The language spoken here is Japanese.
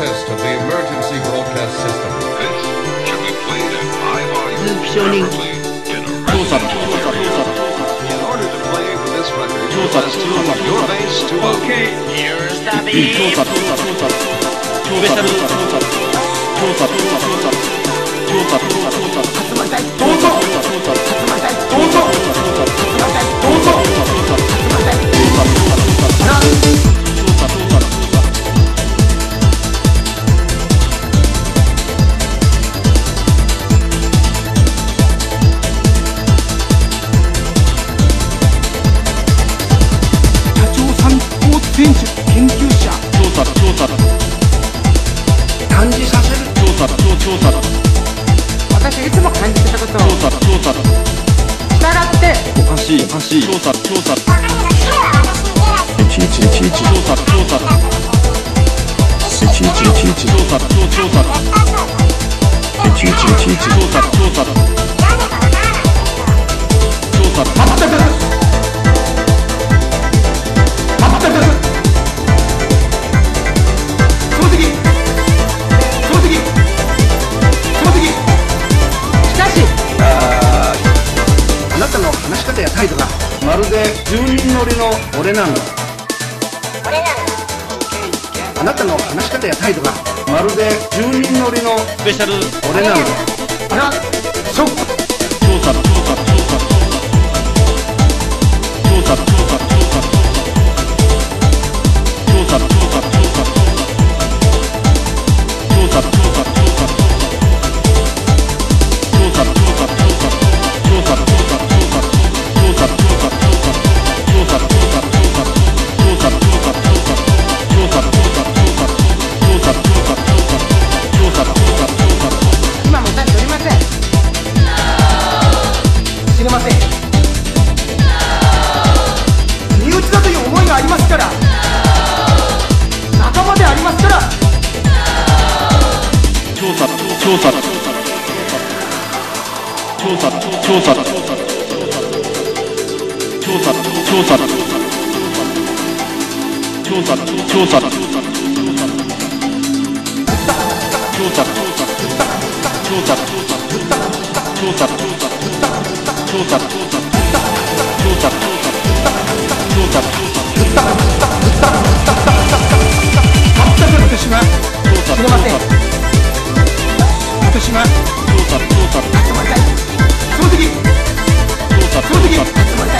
test of the emergency broadcast system. This should be played at high volume, in. In order to play with this record, you must tune your bass to okay. Here's the beat. しいおかしい掃態度がまるで住人乗りの俺なんだ。あなたの話し方や態度がまるで住人乗りのスペシャル。俺なんだあらショック今仲間でありますから。私は知りません。私は集まりたい掃除機掃除機集まりたい掃